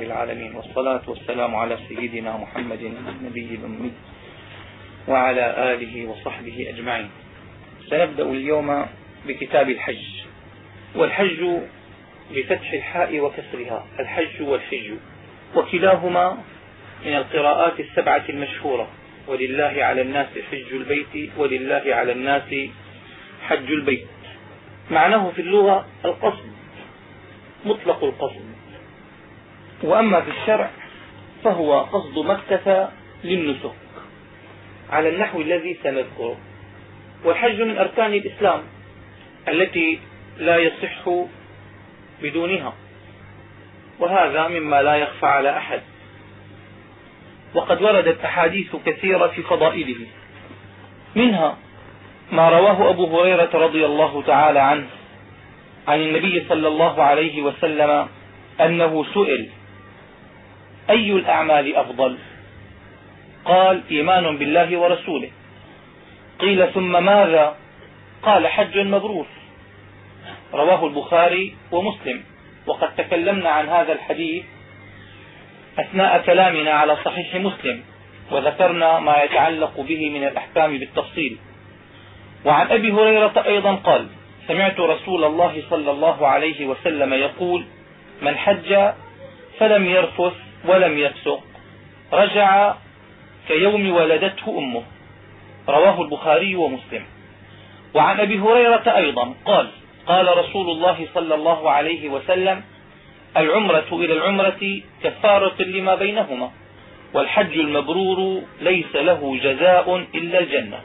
رب العالمين. والصلاة والسلام على سيدنا محمد النبي الأمي وعلى آله وصحبه أجمعين. سنبدأ اليوم بكتاب الحج. والحج بفتح الحاء وكسرها. الحج والحج. وكلاهما من القراءات السبعة المشهورة. ولله على الناس حج البيت ولله على الناس حج البيت. معناه في اللغة القصد مطلق القصد. وأما في الشرع فهو قصد مكة للنسك على النحو الذي سنذكره. والحج من أركان الإسلام التي لا يصح بدونها وهذا مما لا يخفى على أحد. وقد وردت أحاديث كثيرة في فضائله. منها ما رواه أبو هريرة رضي الله تعالى عنه عن النبي صلى الله عليه وسلم أنه سئل أي الأعمال أفضل؟ قال إيمان بالله ورسوله. قيل ثم ماذا؟ قال حج مبرور. رواه البخاري ومسلم. وقد تكلمنا عن هذا الحديث أثناء كلامنا على صحيح مسلم وذكرنا ما يتعلق به من الأحكام بالتفصيل. وعن أبي هريرة أيضا قال سمعت رسول الله صلى الله عليه وسلم يقول من حج فلم يرفث ولم يفسق. رجع كيوم ولدته أمه. رواه البخاري ومسلم. وعن أبي هريرة أيضا قال قال رسول الله صلى الله عليه وسلم العمرة إلى العمرة كفارة لما بينهما والحج المبرور ليس له جزاء إلا الجنة.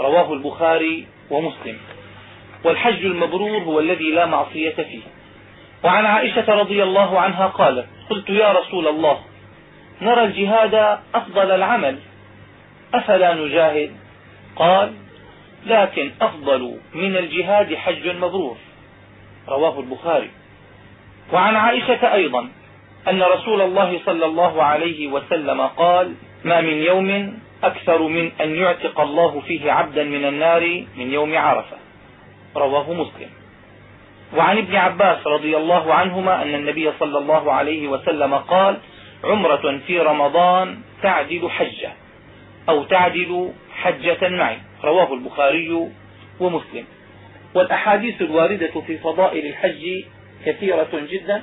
رواه البخاري ومسلم. والحج المبرور هو الذي لا معصية فيه. وعن عائشة رضي الله عنها قالت قلت يا رسول الله نرى الجهاد أفضل العمل أفلا نجاهد؟ قال لكن أفضل من الجهاد حج مبرور رواه البخاري. وعن عائشة أيضا أن رسول الله صلى الله عليه وسلم قال ما من يوم أكثر من أن يعتق الله فيه عبدا من النار من يوم عرفة. رواه مسلم. وعن ابن عباس رضي الله عنهما أن النبي صلى الله عليه وسلم قال عمرة في رمضان تعدل حجة أو تعدل حجة معي رواه البخاري ومسلم. والأحاديث الواردة في فضائل الحج كثيرة جدا.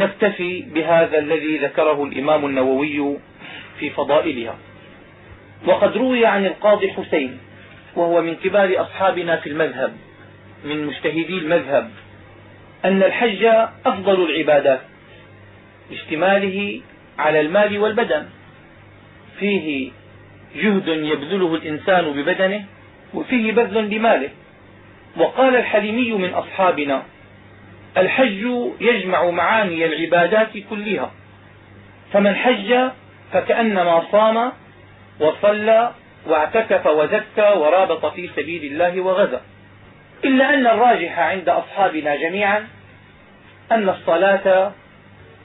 نكتفي بهذا الذي ذكره الإمام النووي في فضائلها. وقد روي عن القاضي حسين وهو من كبار أصحابنا في المذهب. من مجتهدي المذهب أن الحج أفضل العبادات لاشتماله على المال والبدن. فيه جهد يبذله الإنسان ببدنه وفيه بذل بماله. وقال الحليمي من أصحابنا الحج يجمع معاني العبادات كلها فمن حج فكأنما صام وصلى واعتكف وزكى ورابط في سبيل الله وغزا. إلا أن الراجح عند أصحابنا جميعا أن الصلاة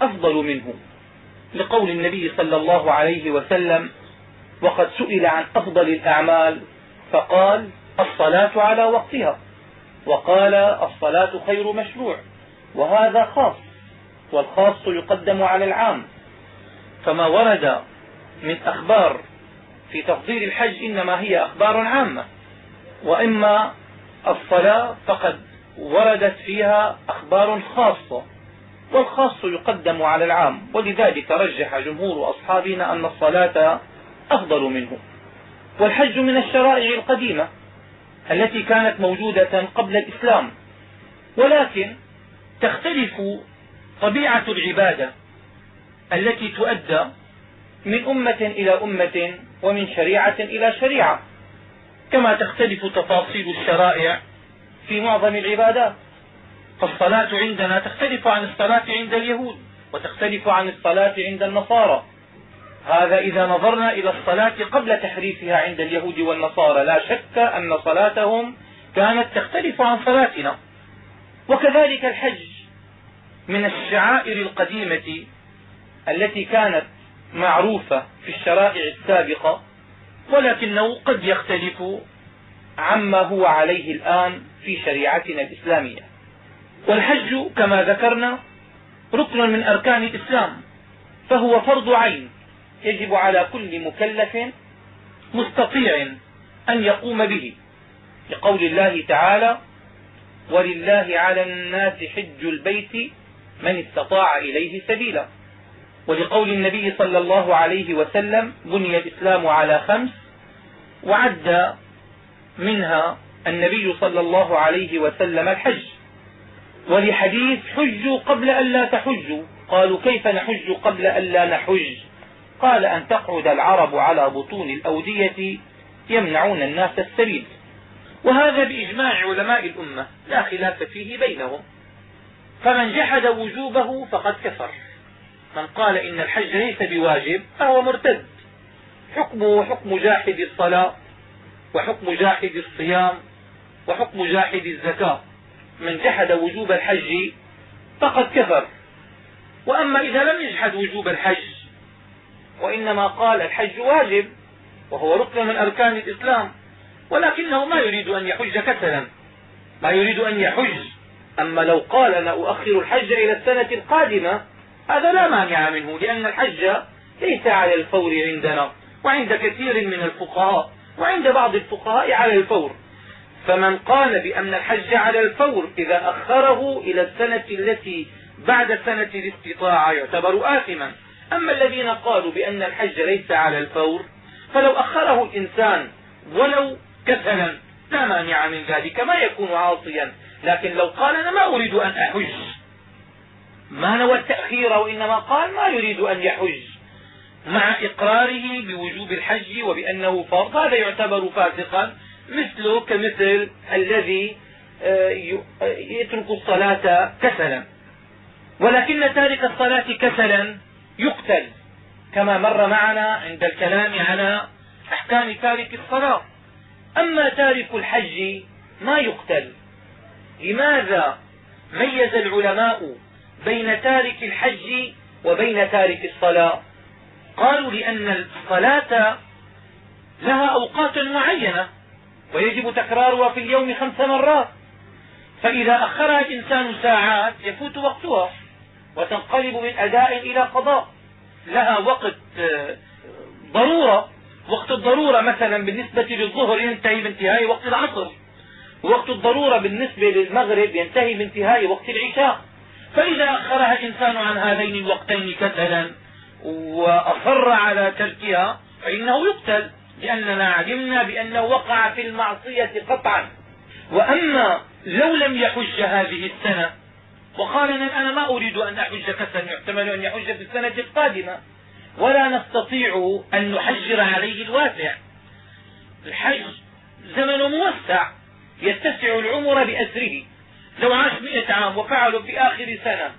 أفضل منه لقول النبي صلى الله عليه وسلم وقد سئل عن أفضل الأعمال فقال الصلاة على وقتها وقال الصلاة خير مشروع وهذا خاص والخاص يقدم على العام فما ورد من أخبار في تفضيل الحج إنما هي أخبار عامة وإما الصلاة فقد وردت فيها أخبار خاصة والخاص يقدم على العام ولذلك رجح جمهور أصحابنا أن الصلاة أفضل منه. والحج من الشرائع القديمة التي كانت موجودة قبل الإسلام ولكن تختلف طبيعة العبادة التي تؤدى من أمة إلى أمة ومن شريعة إلى شريعة. كما تختلف تفاصيل الشرائع في معظم العبادات. فالصلاة عندنا تختلف عن الصلاة عند اليهود وتختلف عن الصلاة عند النصارى. هذا إذا نظرنا إلى الصلاة قبل تحريفها عند اليهود والنصارى لا شك أن صلاتهم كانت تختلف عن صلاتنا. وكذلك الحج من الشعائر القديمة التي كانت معروفة في الشرائع السابقة. ولكنه قد يختلف عما هو عليه الآن في شريعتنا الإسلامية. والحج كما ذكرنا ركن من أركان الإسلام فهو فرض عين يجب على كل مكلف مستطيع أن يقوم به. لقول الله تعالى ولله على الناس حج البيت من استطاع إليه سبيلا. ولقول النبي صلى الله عليه وسلم بني الإسلام على خمس وعد منها النبي صلى الله عليه وسلم الحج. ولحديث حجوا قبل أن لا تحجوا. قالوا كيف نحج قبل أن لا نحج؟ قال أن تقعد العرب على بطون الأودية يمنعون الناس السبيل. وهذا بإجماع علماء الأمة لا خلاف فيه بينهم. فمن جحد وجوبه فقد كفر. من قال إن الحج ليس بواجب فهو مرتد. حكمه حكم جاحد الصلاة وحكم جاحد الصيام وحكم جاحد الزكاة. من جحد وجوب الحج فقد كفر. وأما إذا لم يجحد وجوب الحج وإنما قال الحج واجب وهو ركن من أركان الإسلام ولكنه ما يريد أن يحج كسلا. ما يريد أن يحج. أما لو قال أنا أؤخر الحج إلى السنة القادمة هذا لا مانع منه لأن الحج ليس على الفور عندنا وعند كثير من الفقهاء وعند بعض الفقهاء على الفور. فمن قال بأن الحج على الفور إذا أخره إلى السنة التي بعد سنة الاستطاعة يعتبر آثما. أما الذين قالوا بأن الحج ليس على الفور فلو أخره الإنسان ولو كسلا لا مانع من ذلك ما يكون عاصيا. لكن لو قال أنا ما أريد أن أحج. ما نوى التأخير وإنما قال ما يريد أن يحج مع إقراره بوجوب الحج وبأنه فرض هذا يعتبر فاسقا مثله كمثل الذي آه، يترك الصلاة كسلا. ولكن تارك الصلاة كسلا يقتل كما مر معنا عند الكلام على أحكام تارك الصلاة. أما تارك الحج ما يقتل. لماذا ميز العلماء بين تارك الحج وبين تارك الصلاة. قالوا لأن الصلاة لها أوقات معينة ويجب تكرارها في اليوم خمس مرات. فإذا أخرها الإنسان ساعات يفوت وقتها وتنقلب من أداء إلى قضاء. لها وقت آه، ضرورة. وقت الضرورة مثلا بالنسبة للظهر ينتهي بانتهاء وقت العصر. ووقت الضرورة بالنسبة للمغرب ينتهي بانتهاء وقت العشاء. فإذا أخرها الإنسان عن هذين الوقتين كسلا وأصر على تركها فإنه يقتل لأننا علمنا بأنه وقع في المعصية قطعا. وأما لو لم يحج هذه السنة وقال أنا ما أريد أن أحج كسلا يحتمل أن يحج في السنة القادمة. ولا نستطيع أن نحجر عليه الواسع. الحج زمن موسع يتسع العمر بأسره. لو عاش مئة عام وفعله في آخر سنة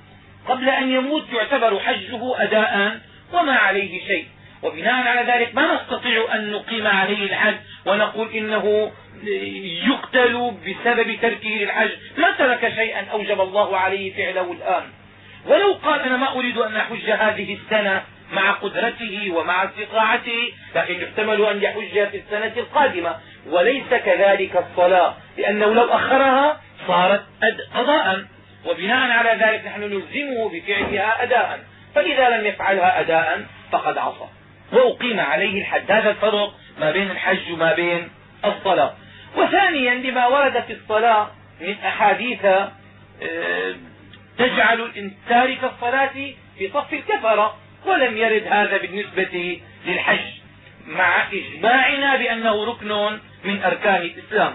قبل أن يموت يعتبر حجه أداء وما عليه شيء. وبناء على ذلك ما نستطيع أن نقيم عليه الحج ونقول إنه يقتل بسبب تركه للحج. ما ترك شيئا أوجب الله عليه فعله الآن. ولو قال أنا ما أريد أن أحج هذه السنة مع قدرته ومع استطاعته لكن يحتمل أن يحج في السنة القادمة. وليس كذلك الصلاة لأنه لو أخرها صارت قضاء وبناء على ذلك نحن نلزمه بفعلها أداء. فإذا لم يفعلها أداء فقد عصى. وأقيم عليه الحد. هذا الفرق ما بين الحج وما بين الصلاة. وثانيا لما ورد في الصلاة من أحاديث آه، تجعل تارك الصلاة في صف الكفرة. ولم يرد هذا بالنسبة للحج مع إجماعنا بأنه ركن من أركان الإسلام.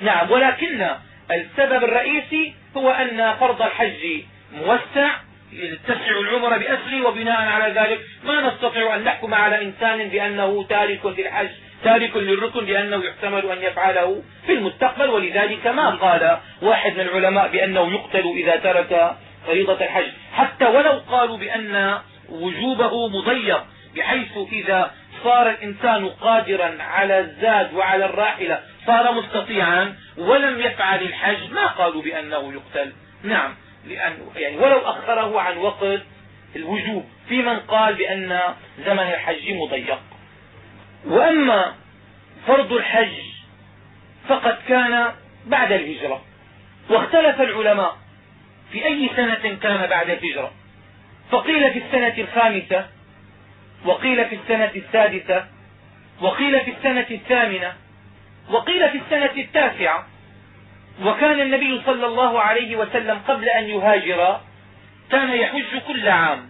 نعم ولكن السبب الرئيسي هو أن فرض الحج موسع يتسع العمر بأسره وبناء على ذلك. ما نستطيع أن نحكم على إنسان بأنه تارك للحج تارك للركن لأنه يحتمل أن يفعله في المستقبل. ولذلك ما قال واحد من العلماء بأنه يقتل إذا ترك فريضة الحج. حتى ولو قالوا بأن وجوبه مضيق بحيث إذا صار الإنسان قادرا على الزاد وعلى الراحلة صار مستطيعا ولم يفعل الحج ما قالوا بأنه يقتل. نعم لأنه يعني ولو أخره عن وقت الوجوب في من قال بأن زمن الحج مضيق. وأما فرض الحج فقد كان بعد الهجرة واختلف العلماء في أي سنة كان بعد الهجرة. فقيل في السنة الخامسة وقيل في السنة السادسة وقيل في السنة الثامنة وقيل في السنة التاسعة وكان النبي صلى الله عليه وسلم قبل أن يهاجر كان يحج كل عام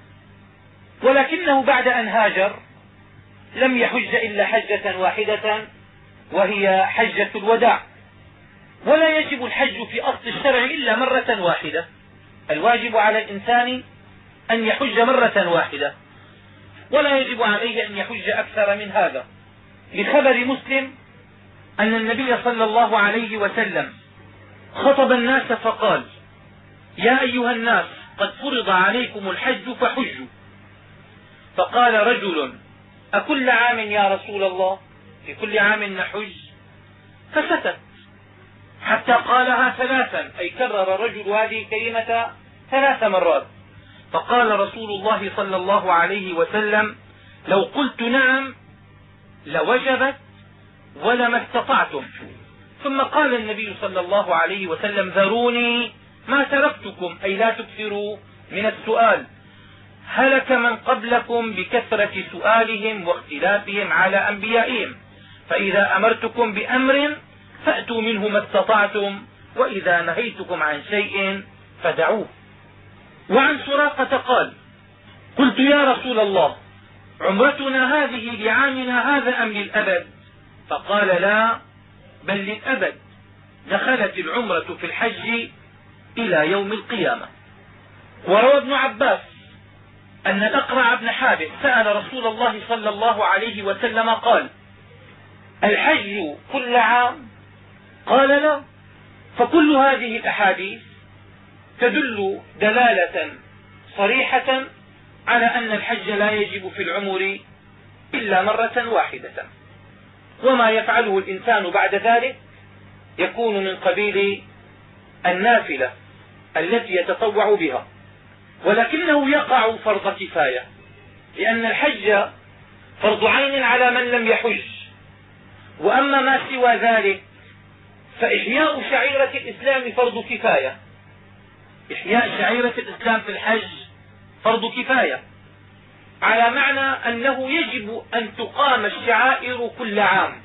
ولكنه بعد أن هاجر لم يحج إلا حجة واحدة وهي حجة الوداع ولا يجب الحج في أصل الشرع إلا مرة واحدة الواجب على الإنسان أن يحج مرة واحدة. ولا يجب عليه أن يحج أكثر من هذا. لخبر مسلم أن النبي صلى الله عليه وسلم خطب الناس فقال يا أيها الناس قد فرض عليكم الحج فحجوا. فقال رجل أكل عام يا رسول الله؟ في كل عام نحج. فسكت حتى قالها ثلاثا أي كرر الرجل هذه الكلمة ثلاث مرات. فقال رسول الله صلى الله عليه وسلم لو قلت نعم لوجبت ولما استطعتم. ثم قال النبي صلى الله عليه وسلم ذروني ما تركتكم أي لا تكثروا من السؤال. هلك من قبلكم بكثرة سؤالهم واختلافهم على أنبيائهم. فإذا أمرتكم بأمر فأتوا منه ما استطعتم وإذا نهيتكم عن شيء فدعوه. وعن سراقة قال قلت يا رسول الله عمرتنا هذه لعامنا هذا أم للأبد؟ فقال لا بل للأبد. دخلت العمرة في الحج إلى يوم القيامة. وروى ابن عباس أن الأقرع بن حابس سأل رسول الله صلى الله عليه وسلم قال الحج كل عام؟ قال لا فكل هذه الأحاديث تدل دلالة صريحة على أن الحج لا يجب في العمر إلا مرة واحدة. وما يفعله الإنسان بعد ذلك يكون من قبيل النافلة التي يتطوع بها. ولكنه يقع فرض كفاية لأن الحج فرض عين على من لم يحج. وأما ما سوى ذلك فإحياء شعيرة الإسلام فرض كفاية. إحياء شعيرة الإسلام في الحج فرض كفاية. على معنى أنه يجب أن تقام الشعائر كل عام.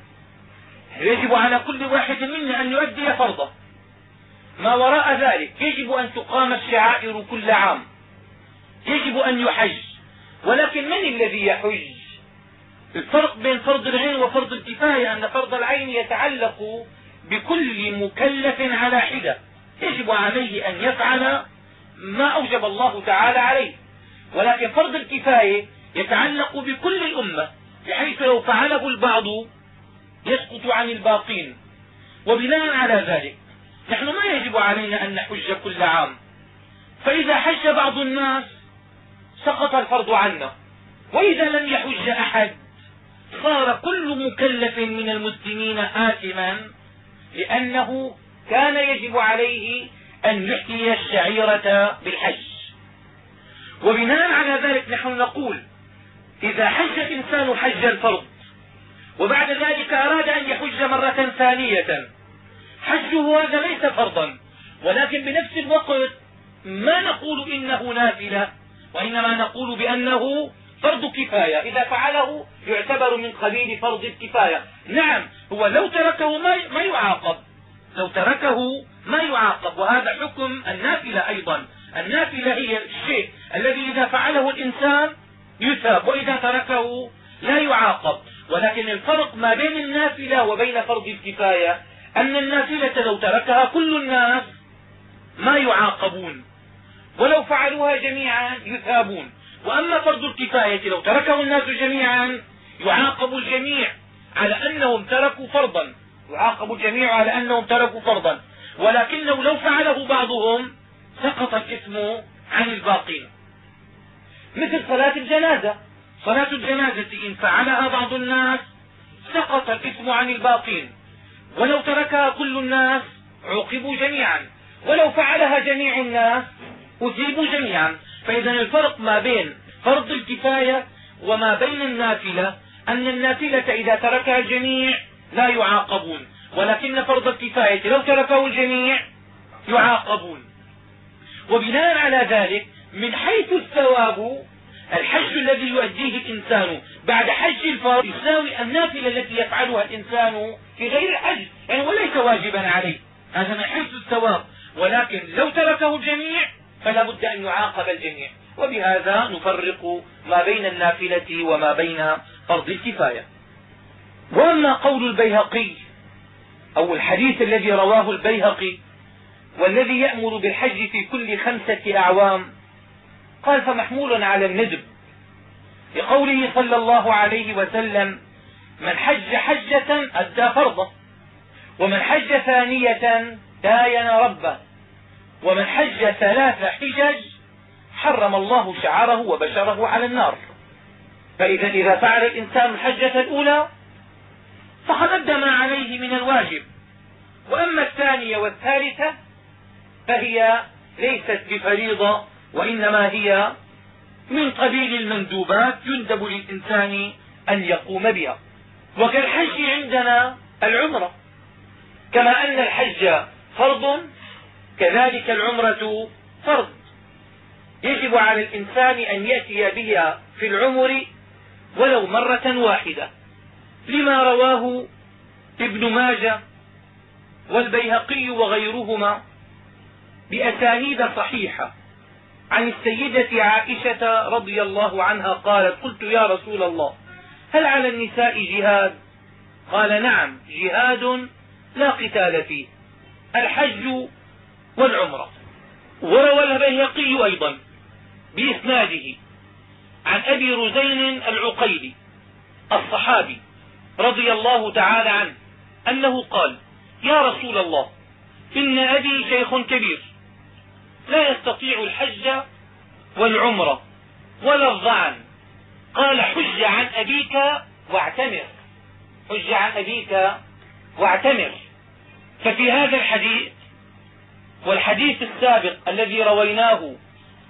يجب على كل واحد منا أن يؤدي فرضه. ما وراء ذلك يجب أن تقام الشعائر كل عام. يجب أن يحج. ولكن من الذي يحج؟ الفرق بين فرض العين وفرض الكفاية أن فرض العين يتعلق بكل مكلف على حدة. يجب عليه أن يفعل ما أوجب الله تعالى عليه. ولكن فرض الكفاية يتعلق بكل الأمة بحيث لو فعله البعض يسقط عن الباقين. وبناء على ذلك نحن ما يجب علينا أن نحج كل عام. فإذا حج بعض الناس سقط الفرض عنا. وإذا لم يحج أحد صار كل مكلف من المسلمين آثما لأنه كان يجب عليه أن يحيي الشعيرة بالحج. وبناء على ذلك نحن نقول إذا حج الإنسان حج الفرض وبعد ذلك أراد أن يحج مرة ثانية حجه هذا ليس فرضا. ولكن بنفس الوقت ما نقول إنه نافلة وإنما نقول بأنه فرض كفاية. إذا فعله يعتبر من قبيل فرض الكفاية. نعم هو لو تركه ما ما يعاقب. لو تركه ما يعاقب. وهذا حكم النافلة أيضا. النافلة هي الشيء الذي إذا فعله الإنسان يثاب وإذا تركه لا يعاقب. ولكن الفرق ما بين النافلة وبين فرض الكفاية أن النافلة لو تركها كل الناس ما يعاقبون. ولو فعلوها جميعا يثابون. وأما فرض الكفاية لو تركه الناس جميعا يعاقب الجميع على أنهم تركوا فرضا. يعاقب الجميع على أنهم تركوا فرضا. ولكنه لو فعله بعضهم سقط الاسم عن الباقين. مثل صلاة الجنازة. صلاة الجنازة إن فعلها بعض الناس سقط الاسم عن الباقين. ولو تركها كل الناس عوقبوا جميعا. ولو فعلها جميع الناس أثيبوا جميعا. فإذا الفرق ما بين فرض الكفاية وما بين النافلة أن النافلة إذا تركها الجميع لا يعاقبون. ولكن فرض الكفاية لو تركه الجميع يعاقبون. وبناء على ذلك من حيث الثواب الحج الذي يؤديه الإنسان بعد حج الفرض يساوي النافلة التي يفعلها الإنسان في غير الحج. يعني وليس واجبا عليه. هذا من حيث الثواب. ولكن لو تركه الجميع فلا بد أن يعاقب الجميع. وبهذا نفرق ما بين النافلة وما بين فرض الكفاية. وأما قول البيهقي؟ أو الحديث الذي رواه البيهقي والذي يأمر بالحج في كل خمسة أعوام. قال فمحمول على الندب. لقوله صلى الله عليه وسلم من حج حجة أدى فرضه ومن حج ثانية داين ربه ومن حج ثلاث حجج حرم الله شعره وبشره على النار. فإذا إذا فعل الإنسان الحجة الأولى فقد ادى ما عليه من الواجب. وأما الثانية والثالثة فهي ليست بفريضة وإنما هي من قبيل المندوبات يندب للإنسان أن يقوم بها. وكالحج عندنا العمرة. كما أن الحج فرض كذلك العمرة فرض. يجب على الإنسان أن يأتي بها في العمر ولو مرة واحدة. لما رواه ابن ماجه والبيهقي وغيرهما بأسانيد صحيحة عن السيدة عائشة رضي الله عنها قالت قلت يا رسول الله هل على النساء جهاد؟ قال نعم جهاد لا قتال فيه الحج والعمرة. وروى البيهقي أيضا بإسناده عن أبي رزين العقيلي الصحابي رضي الله تعالى عنه أنه قال يا رسول الله إن أبي شيخ كبير لا يستطيع الحج والعمرة ولا الظعن قال حج عن أبيك واعتمر حج عن أبيك واعتمر. ففي هذا الحديث والحديث السابق الذي رويناه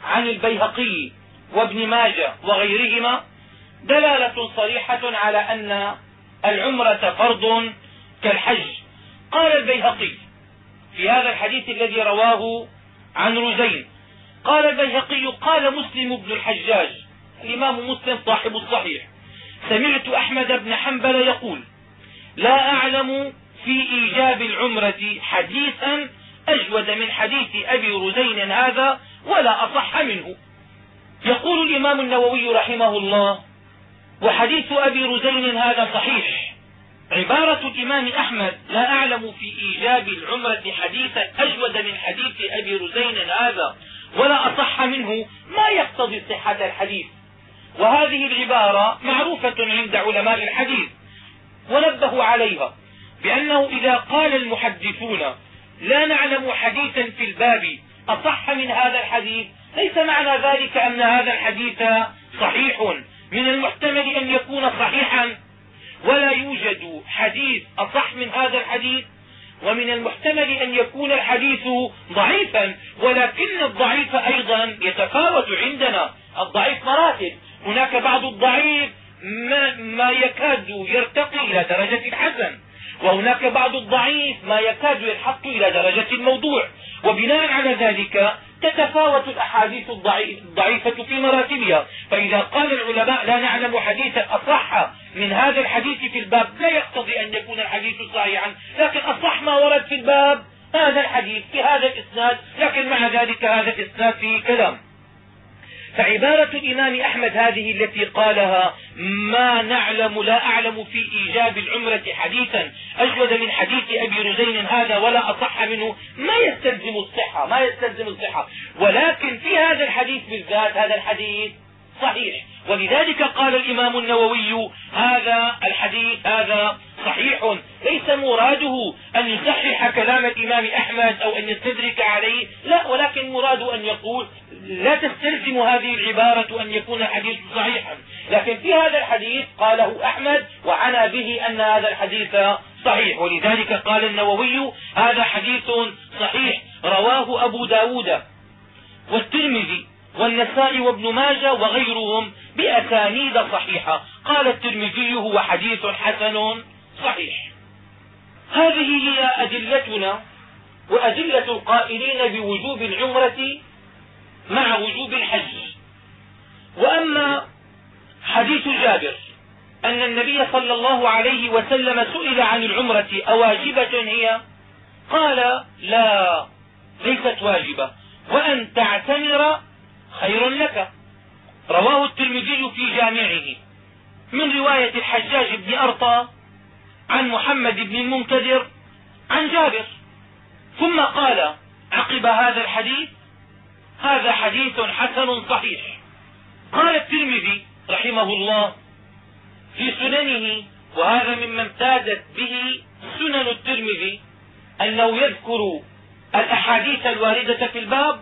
عن البيهقي وابن ماجه وغيرهما دلالة صريحة على أن العمرة فرض كالحج. قال البيهقي في هذا الحديث الذي رواه عن رزين قال البيهقي قال مسلم بن الحجاج الإمام مسلم صاحب الصحيح سمعت أحمد بن حنبل يقول لا أعلم في إيجاب العمرة حديثا أجود من حديث أبي رزين هذا ولا أصح منه. يقول الإمام النووي رحمه الله وحديث أبي رزين هذا صحيح. عبارة الإمام أحمد لا أعلم في إيجاب العمرة حديثا أجود من حديث أبي رزين هذا ولا أصح منه ما يقتضي صحة الحديث. وهذه العبارة معروفة عند علماء الحديث ونبهوا عليها بأنه إذا قال المحدثون لا نعلم حديثا في الباب أصح من هذا الحديث ليس معنى ذلك أن هذا الحديث صحيح. من المحتمل أن يكون صحيحا ولا يوجد حديث أصح من هذا الحديث ومن المحتمل أن يكون الحديث ضعيفا ولكن الضعيف أيضا يتفاوت عندنا. الضعيف مراتب. هناك بعض الضعيف ما, ما يكاد يرتقي إلى درجة الحسن وهناك بعض الضعيف ما يكاد ينحط إلى درجة الموضوع. وبناء على ذلك تتفاوت الأحاديث الضعيفة في مراتبها. فإذا قال العلماء لا نعلم حديثا أصح من هذا الحديث في الباب لا يقتضي أن يكون الحديث صحيحا. لكن أصح ما ورد في الباب هذا الحديث في هذا الإسناد لكن مع ذلك هذا الإسناد فيه كلام. فعبارة الإمام أحمد هذه التي قالها ما نعلم لا أعلم في إيجاب العمرة حديثا أجود من حديث أبي رزين هذا ولا أصح منه ما يستلزم الصحة ما يستلزم الصحة. ولكن في هذا الحديث بالذات هذا الحديث صحيح. ولذلك قال الإمام النووي هذا الحديث هذا صحيح. ليس مراده أن يصحح كلام الإمام أحمد أو أن يستدرك عليه. لا ولكن مراده أن يقول لا تستلزم هذه العبارة أن يكون الحديث صحيحا. لكن في هذا الحديث قاله أحمد وعنى به أن هذا الحديث صحيح. ولذلك قال النووي هذا حديث صحيح. رواه أبو ب داود والترمذي والنسائي وابن ماجه وغيرهم بأسانيد صحيحة. قال الترمذي هو حديث حسن. صحيح. هذه هي أدلتنا وأدلة القائلين بوجوب العمرة مع وجوب الحج. وأما حديث جابر أن النبي صلى الله عليه وسلم سئل عن العمرة أواجبة هي؟ قال لا ليست واجبة وأن تعتمر خير لك. رواه الترمذي في جامعه. من رواية الحجاج بن أرطى عن محمد بن المنكدر عن جابر. ثم قال عقب هذا الحديث هذا حديث حسن صحيح. قال الترمذي رحمه الله في سننه وهذا مما امتازت به سنن الترمذي أنه يذكر الأحاديث الواردة في الباب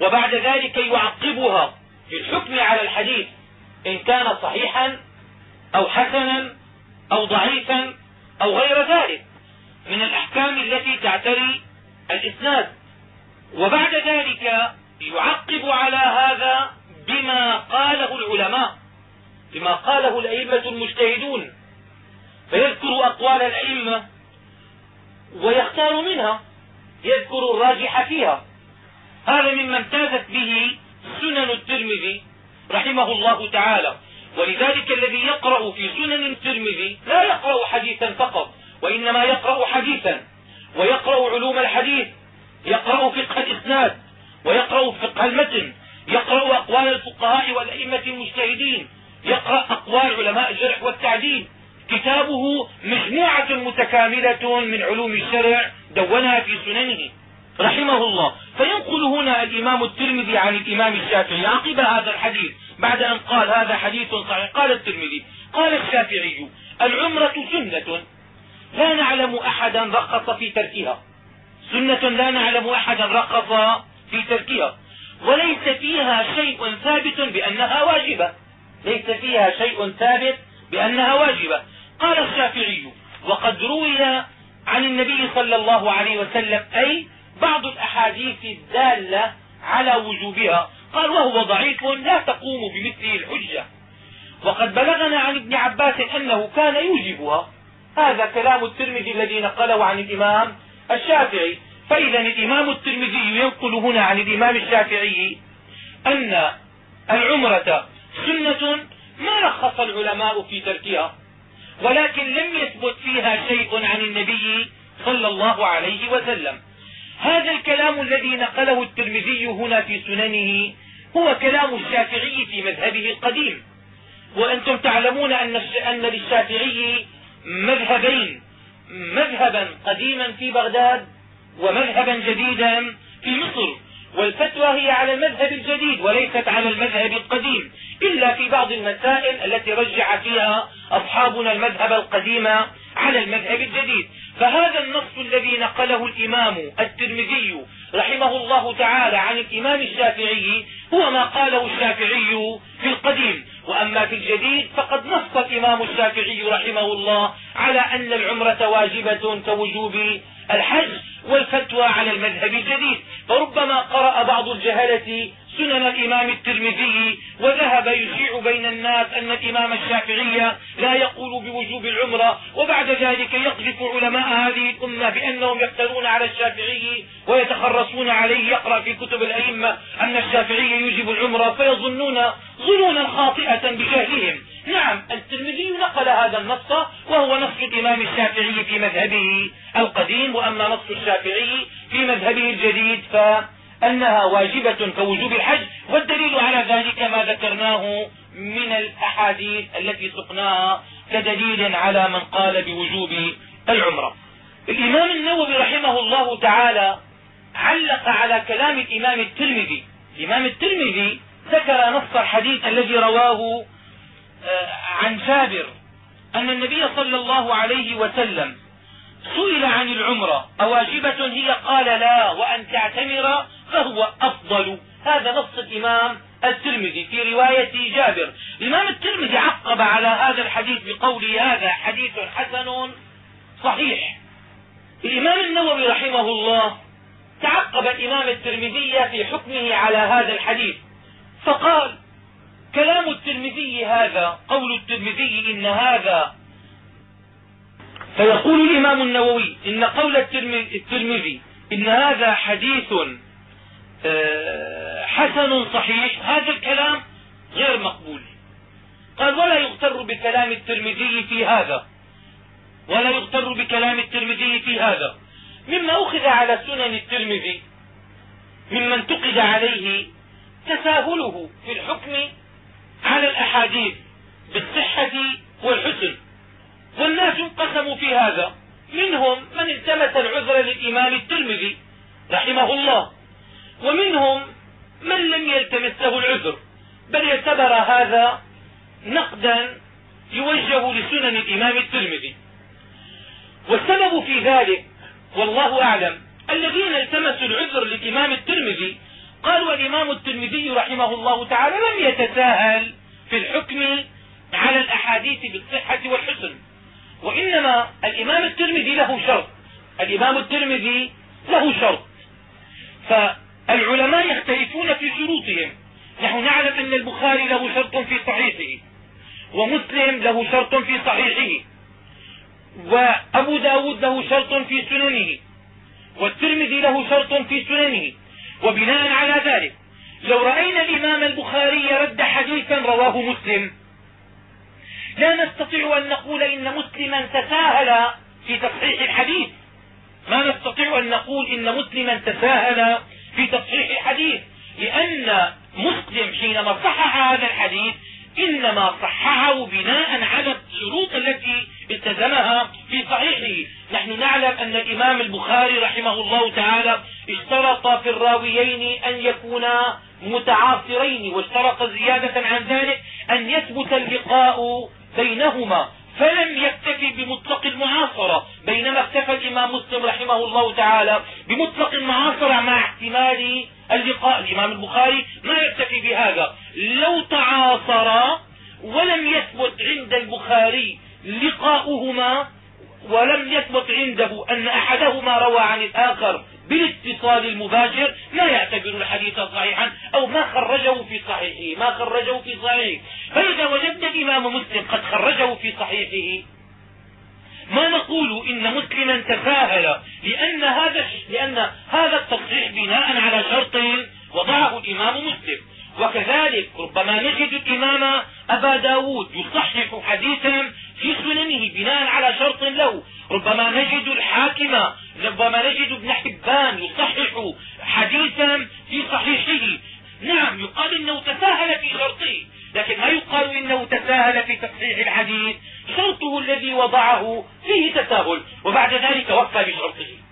وبعد ذلك يعقبها في الحكم على الحديث إن كان صحيحا أو حسنا أو ضعيفا أو غير ذلك من الأحكام التي تعتري الإسناد. وبعد ذلك يعقب على هذا بما قاله العلماء بما قاله الأئمة المجتهدون فيذكر أقوال الأئمة ويختار منها يذكر الراجح فيها. هذا مما امتازت به سنن الترمذي رحمه الله تعالى. ولذلك الذي يقرأ في سنن الترمذي لا يقرأ حديثا فقط وإنما يقرأ حديثا ويقرأ علوم الحديث يقرأ فقه الإسناد ويقرأ فقه المتن يقرأ أقوال الفقهاء والأئمة المجتهدين يقرأ أقوال علماء الجرح والتعديل. كتابه مجموعة متكاملة من علوم الشرع دونها في سننه. رحمه الله فينقل هنا الإمام الترمذي عن الإمام الشافعي. عقب هذا الحديث بعد أن قال هذا حديث صحيح قال الترمذي قال الشافعي العمرة سنة. لا نعلم أحدا رخص في تركها. سنة لا نعلم أحدا رخص في تركها. وليس فيها شيء ثابت بأنها واجبة. ليس فيها شيء ثابت بأنها واجبة. قال الشافعي وقد روي عن النبي صلى الله عليه وسلم أي بعض الأحاديث الدالة على وجوبها. قال وهو ضعيف لا تقوم بمثله الحجة. وقد بلغنا عن ابن عباس أنه كان يوجبها. هذا كلام الترمذي الذي نقله عن الإمام الشافعي. فإذا الإمام الترمذي ينقل هنا عن الإمام الشافعي أن العمرة سنة ما رخص العلماء في تركها ولكن لم يثبت فيها شيء عن النبي صلى الله عليه وسلم. هذا الكلام الذي نقله الترمذي هنا في سننه هو كلام الشافعي في مذهبه القديم. وأنتم تعلمون أن أن للشافعي مذهبين مذهبا قديما في بغداد ومذهبا جديدا في مصر. والفتوى هي على المذهب الجديد وليست على المذهب القديم إلا في بعض المسائل التي رجع فيها أصحابنا المذهب القديم على المذهب الجديد. فهذا النص الذي نقله الإمام الترمذي رحمه الله تعالى عن الإمام الشافعي هو ما قاله الشافعي في القديم. وأما في الجديد فقد نص الإمام الشافعي رحمه الله على أن العمرة واجبة كوجوب الحج والفتوى على المذهب الجديد. فربما قرأ بعض الجهلة سنن الإمام الترمذي وذهب يشيع بين الناس أن الإمام الشافعي لا يقول بوجوب العمرة وبعد ذلك يقذف علماء هذه الأمة بأنهم يفترون على الشافعي ويتخرصون عليه. يقرأ في كتب الأئمة أن الشافعي يوجب العمرة فيظنون ظنونا خاطئة بجهلهم نعم الترمذي نقل هذا النص وهو نص الإمام الشافعي في مذهبه القديم وأما نص الشافعي في مذهبه الجديد ف أنها واجبة كوجوب الحج. والدليل على ذلك ما ذكرناه من الأحاديث التي سقناها كدليل على من قال بوجوب العمرة. الإمام النووي رحمه الله تعالى علق على كلام الإمام الترمذي. الإمام الترمذي ذكر نص الحديث الذي رواه آه، عن جابر أن النبي صلى الله عليه وسلم سئل عن العمرة أواجبة؟ هي قال لا وأن تعتمر فهو أفضل. هذا نص الإمام الترمذي في رواية جابر. الإمام الترمذي عقب على هذا الحديث بقوله هذا حديث حسن صحيح. الإمام النووي رحمه الله تعقب الإمام الترمذي في حكمه على هذا الحديث. فقال كلام الترمذي هذا قول الترمذي إن هذا. فيقول الإمام النووي إن قول الترمذي إن هذا حديث آه، حسن صحيح هذا الكلام غير مقبول. قال ولا يغتر بكلام الترمذي في هذا. ولا يغتر بكلام الترمذي في هذا. مما أخذ على سنن الترمذي مما انتقد عليه تساهله في الحكم على الأحاديث بالصحة والحسن. والناس انقسموا في هذا. منهم من التمس العذر للإمام الترمذي رحمه الله. ومنهم من لم يلتمس له العذر. بل اعتبر هذا نقدا يوجه لسنن الإمام الترمذي. والسبب في ذلك والله أعلم الذين التمسوا العذر للإمام الترمذي قالوا الإمام الترمذي رحمه الله تعالى لم يتساهل في الحكم على الأحاديث بالصحة والحسن وإنما الإمام الترمذي له شرط الإمام الترمذي له شرط. فالعلماء يختلفون في شروطهم. نحن نعلم أن البخاري له شرط في صحيحه ومسلم له شرط في صحيحه وأبو داود له شرط في سننه والترمذي له شرط في سننه. وبناء على ذلك لو رأينا الإمام البخاري رد حديثا رواه مسلم لا نستطيع أن نقول إن مسلما تساهل في تصحيح الحديث. ما نستطيع أن نقول إن مسلما تساهل في تصحيح الحديث لأن مسلم حينما صحح هذا الحديث إنما صححه بناء على الشروط التي التزمها في صحيحه. نحن نعلم أن الإمام البخاري رحمه الله تعالى اشترط في الراويين أن يكونا متعاصرين واشترط زيادة عن ذلك أن يثبت اللقاء بينهما. فلم يكتفي بمطلق المعاصرة بينما اكتفى الإمام مسلم رحمه الله تعالى بمطلق المعاصرة مع احتمال اللقاء. الإمام البخاري ما يكتفي بهذا. لو تعاصرا ولم يثبت عند البخاري لقاؤهما ولم يثبت عنده أن أحدهما روى عن الآخر بالاتصال المباشر لا يعتبر الحديث صحيحا أو ما خرجه في صحيحه ما خرجه في صحيحه. فإذا وجدنا الإمام مسلم قد خرجه في صحيحه ما نقول إن مسلما تساهل لأن هذا لأن هذا التصحيح بناء على شرط وضعه الإمام مسلم. وكذلك ربما نجد الإمام أبا ب داود يصحح حديثا في سننه بناء على شرط له. ربما نجد الحاكم ربما نجد ابن حبان يصحح حديثا في صحيحه. نعم يقال إنه تساهل في شرطه لكن ما يقال إنه تساهل في تصحيح الحديث؟ شرطه الذي وضعه فيه تساهل وبعد ذلك وفى بشرطه.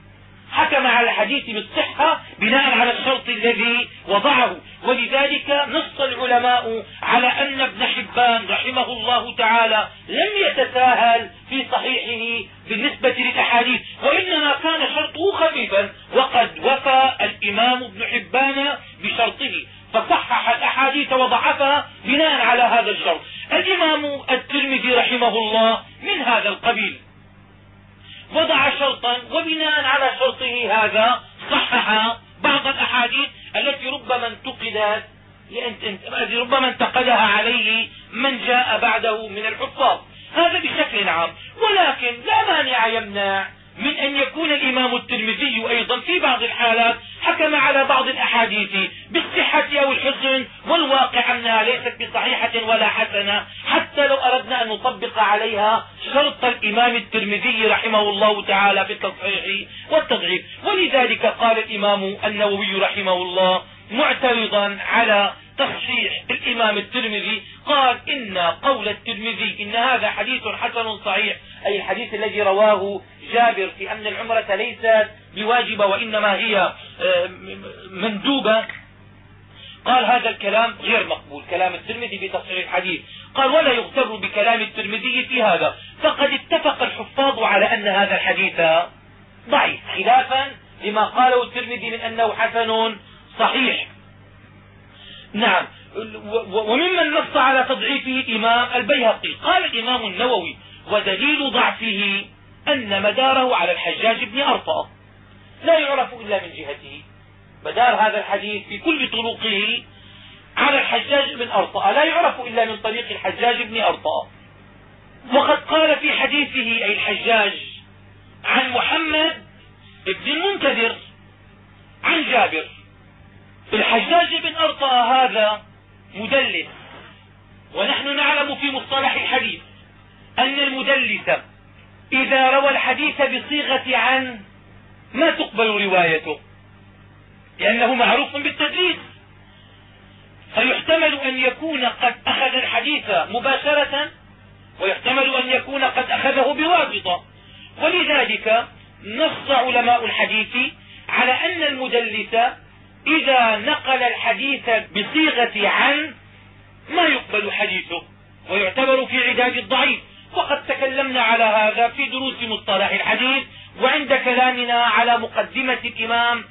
حكم على الحديث بالصحة بناء على الشرط الذي وضعه. ولذلك نص العلماء على أن ابن حبان رحمه الله تعالى لم يتساهل في صحيحه بالنسبة للأحاديث وإنما كان شرطه خفيفا وقد وفى الإمام ابن حبان بشرطه فصحح الأحاديث وضعفها بناء على هذا الشرط. الإمام الترمذي رحمه الله من هذا القبيل. وضع شرطا وبناء على شرطه هذا صحح بعض الأحاديث التي ربما انتقدت ربما انتقدها عليه من جاء بعده من الحفاظ. هذا بشكل عام. ولكن لا مانع يمنع من أن يكون الإمام الترمذي أيضا في بعض الحالات حكم على بعض الأحاديث بالصحة أو الحسن والواقع أنها ليست بصحيحة ولا حسنة حتى لو أردنا أن نطبق عليها شرط الإمام الترمذي رحمه الله تعالى في التصحيح والتضعيف. ولذلك قال الإمام النووي رحمه الله معترضا على تصحيح الإمام الترمذي قال إن قول الترمذي إن هذا حديث حسن صحيح أي الحديث الذي رواه جابر في أن العمرة ليست بواجبة وإنما هي آه، مندوبة قال هذا الكلام غير مقبول. كلام الترمذي في تصحيح الحديث. قال ولا يغتر بكلام الترمذي في هذا. فقد اتفق الحفاظ على أن هذا الحديث ضعيف خلافا لما قاله الترمذي من أنه حسن صحيح. نعم. وممن نص على تضعيفه الإمام البيهقي. قال الإمام النووي ودليل ضعفه أن مداره على الحجاج بن أرطى. لا يعرف إلا من جهته. مدار هذا الحديث في كل طرقه على الحجاج بن أرطى لا يعرف إلا من طريق الحجاج بن أرطى وقد قال في حديثه أي الحجاج عن محمد بن المنكدر عن جابر. الحجاج بن أرطى هذا مدلس. ونحن نعلم في مصطلح الحديث أن المدلس إذا روى الحديث بصيغة عن ما تقبل روايته. لأنه معروف بالتدليس. فيحتمل أن يكون قد أخذ الحديث مباشرة ويحتمل أن يكون قد أخذه بواسطة. ولذلك نص علماء الحديث على أن المدلس إذا نقل الحديث بصيغة عن ما يقبل حديثه ويعتبر في عداد الضعيف. وقد تكلمنا على هذا في دروس مصطلح الحديث وعند كلامنا على مقدمة الإمام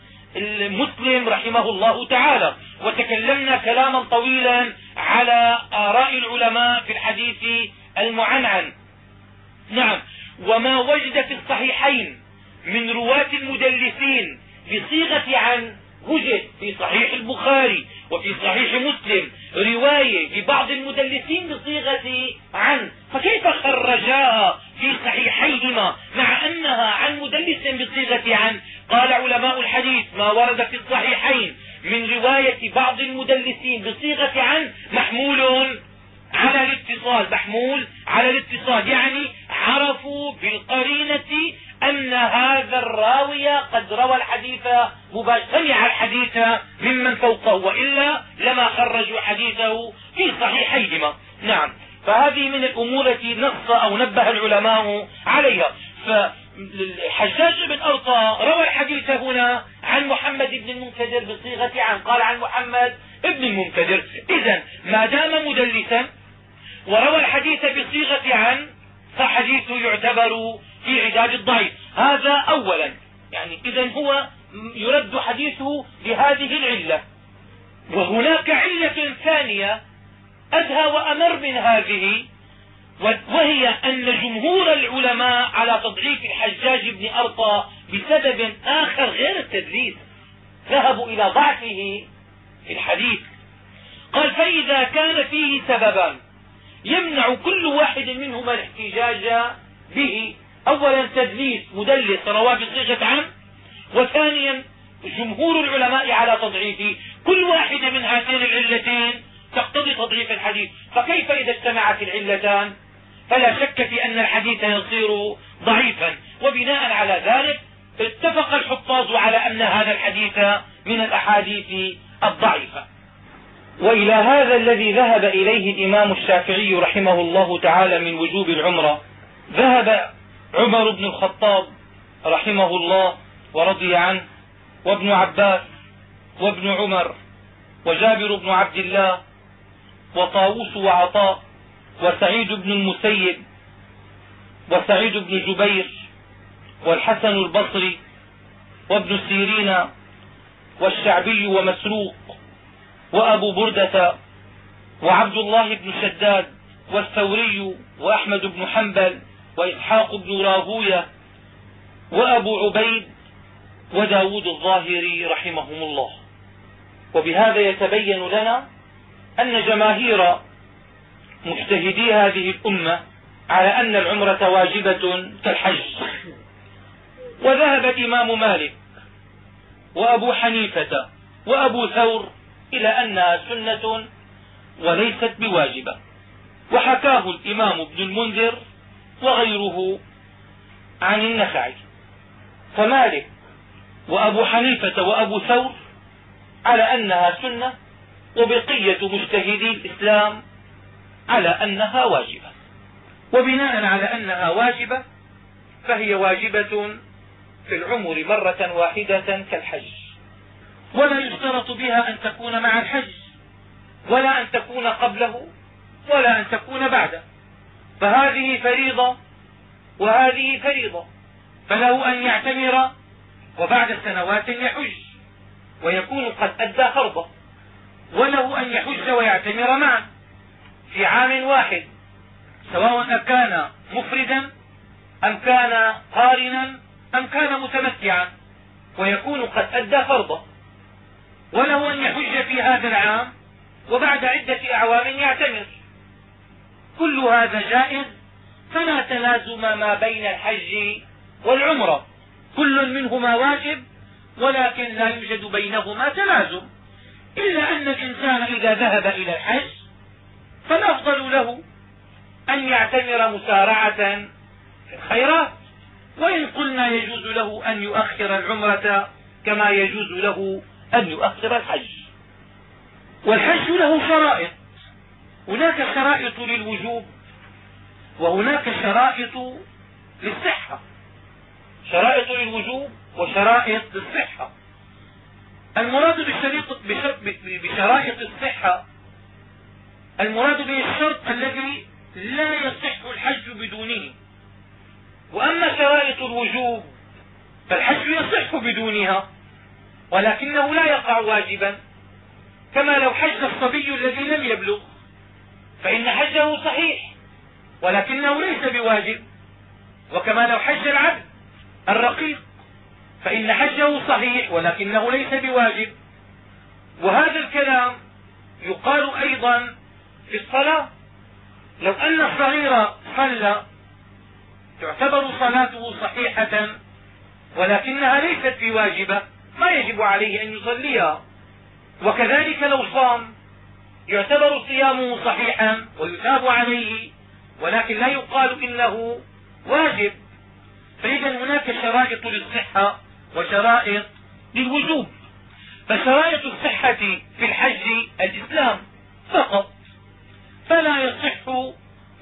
مسلم رحمه الله تعالى. وتكلمنا كلاما طويلا على آراء العلماء في الحديث المعنعن. نعم. وما وجد في الصحيحين من رواة المدلسين بصيغة عن وجد في صحيح البخاري وفي صحيح مسلم رواية لبعض المدلسين بصيغة عن فكيف خرجاها في صحيحيهما مع أنها عن مدلس بصيغة عن قال علماء الحديث ما ورد في الصحيحين من رواية بعض المدلسين بصيغة عن محمول على الاتصال محمول على الاتصال يعني عرفوا بالقرينة أن هذا الراوي قد روى الحديث سمع الحديث ممن فوقه وإلا لما خرجوا حديثه في صحيحيهما. نعم. فهذه من الأمور التي نص أو نبه العلماء عليها. فالحجاج بن أرطى روى الحديث هنا عن محمد بن المنكدر بصيغة عن قال عن محمد بن المنكدر إذا ما دام مدلسا وروى الحديث بصيغة عن فحديثه يعتبر في عداد الضعيف. هذا أولا. يعني إذا هو يرد حديثه لهذه العلة. وهناك علة ثانية أدهى وأمر من هذه وهي أن جمهور العلماء على تضعيف الحجاج بن أرطى بسبب آخر غير التدليس ذهبوا إلى ضعفه في الحديث. قال فإذا كان فيه سببان يمنع كل واحد منهما الاحتجاج به. اولا تدليس مدلس رواه بصيغه عن وثانيا جمهور العلماء على تضعيفه كل واحدة من هاتين العلتين تقتضي تضعيف الحديث. فكيف إذا اجتمعت العلتان؟ فلا شك في أن الحديث يصير ضعيفا. وبناء على ذلك اتفق الحفاظ على أن هذا الحديث من الأحاديث الضعيفة. وإلى هذا الذي ذهب إليه الإمام الشافعي رحمه الله تعالى من وجوب العمرة ذهب عمر بن الخطاب رحمه الله ورضي عنه وابن عباس وابن عمر وجابر بن عبد الله وطاووس وعطاء وسعيد بن المسيب وسعيد بن جبير والحسن البصري وابن سيرين والشعبي ومسروق وأبو بردة وعبد الله بن شداد والثوري وأحمد بن حنبل وإسحاق بن راهوية وأبو عبيد وداود الظاهري رحمهم الله. وبهذا يتبين لنا أن جماهير مجتهدي هذه الأمة على أن العمرة واجبة كالحج. وذهب الإمام مالك وأبو حنيفة وأبو ثور إلى أنها سنة وليست بواجبة. وحكاه الإمام ابن المنذر وغيره عن النخعي فمالك وأبو حنيفة وأبو ثور على أنها سنة وبقية مجتهدي الإسلام على أنها واجبة. وبناء على أنها واجبة فهي واجبة في العمر مرة واحدة كالحج. ولا يشترط بها أن تكون مع الحج ولا أن تكون قبله ولا أن تكون بعده. فهذه فريضة وهذه فريضة. فله أن يعتمر وبعد سنوات يحج ويكون قد أدى فرضه. وله أن يحج ويعتمر معا في عام واحد سواء كان مفردا أم كان قارنا أم كان متمتعا ويكون قد أدى فرضه. وله أن يحج في هذا العام وبعد عدة أعوام يعتمر. كل هذا جائز فلا تلازم ما بين الحج والعمرة. كل منهما واجب ولكن لا يوجد بينهما تلازم. إلا أن الإنسان إذا ذهب إلى الحج فالأفضل له أن يعتمر مسارعة في الخيرات. وإن قلنا يجوز له أن يؤخر العمرة كما يجوز له أن يؤخر الحج. والحج له شرائط هناك شرائط للوجوب وهناك شرائط للصحة. شرائط للوجوب وشرائط للصحة. المراد بشرائط الصحة المراد به الشرط الذي لا يصح الحج بدونه. وأما شرائط الوجوب فالحج يصح بدونها ولكنه لا يقع واجبا. كما لو حج الصبي الذي لم يبلغ فإن حجه صحيح ولكنه ليس بواجب. وكما لو حج العبد الرقيق فإن حجه صحيح ولكنه ليس بواجب. وهذا الكلام يقال أيضا في الصلاة. لو أن الصغير صلى تعتبر صلاته صحيحة ولكنها ليست بواجبة ما يجب عليه أن يصليها. وكذلك لو صام يعتبر صيامه صحيحا ويثاب عليه ولكن لا يقال إنه واجب. فإذا هناك شرائط للصحة وشرائط للوجوب. فشرائط الصحة في الحج الإسلام فقط فلا يصح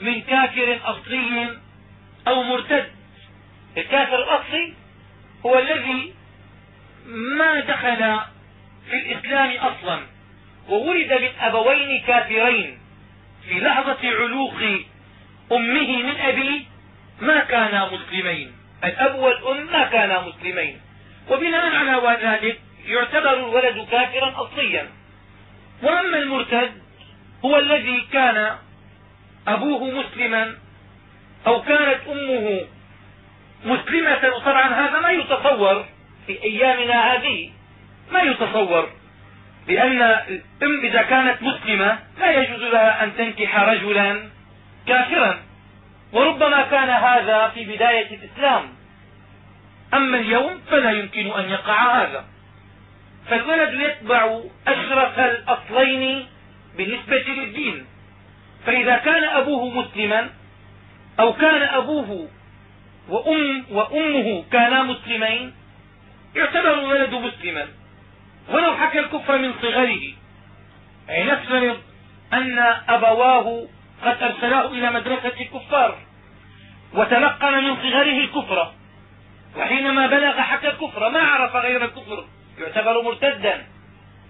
من كافر أصلي أو مرتد. الكافر الأصلي هو الذي ما دخل في الإسلام أصلا. وولد من أبوين كافرين في لحظة علوق أمه من أبيه ما كانا مسلمين. الأب والأم ما كانا مسلمين. وبناء على ذلك يعتبر الولد كافرا أصليا. وأما المرتد هو الذي كان أبوه مسلما أو كانت أمه مسلمة وطبعا هذا ما يتصور في أيامنا هذه. ما يتصور. لأن الأم إذا كانت مسلمة لا يجوز لها أن تنكح رجلا كافرا. وربما كان هذا في بداية الإسلام. أما اليوم فلا يمكن أن يقع هذا. فالولد يتبع أشرف الأصلين بالنسبة للدين. فإذا كان أبوه مسلما أو كان أبوه وأم وأمه كانا مسلمين يعتبر الولد مسلما. ولو حكى الكفر من صغره. أي نفترض أن أبواه قد أرسلاه إلى مدرسة الكفار وتلقن من صغره الكفر. وحينما بلغ حكى الكفر ما عرف غير الكفر. يعتبر مرتدا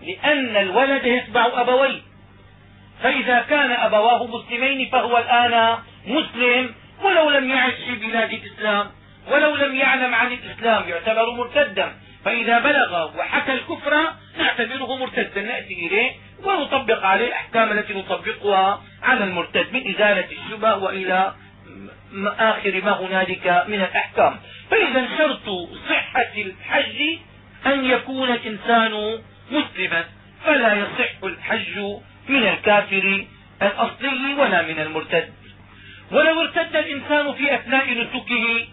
لأن الولد يتبع أبويه. فإذا كان أبواه مسلمين فهو الآن مسلم ولو لم يعش في بلاد الإسلام ولو لم يعلم عن الإسلام يعتبر مرتدا. فإذا بلغ وحكى الكفر نعتبره مرتدا نأتي إليه ونطبق عليه الأحكام التي نطبقها على المرتد من إزالة الشبه وإلى آخر ما هنالك من الأحكام. فإذا شرط صحة الحج أن يكون الإنسان مسلما فلا يصح الحج من الكافر الأصلي ولا من المرتد. ولو ارتد الإنسان في أثناء نسكه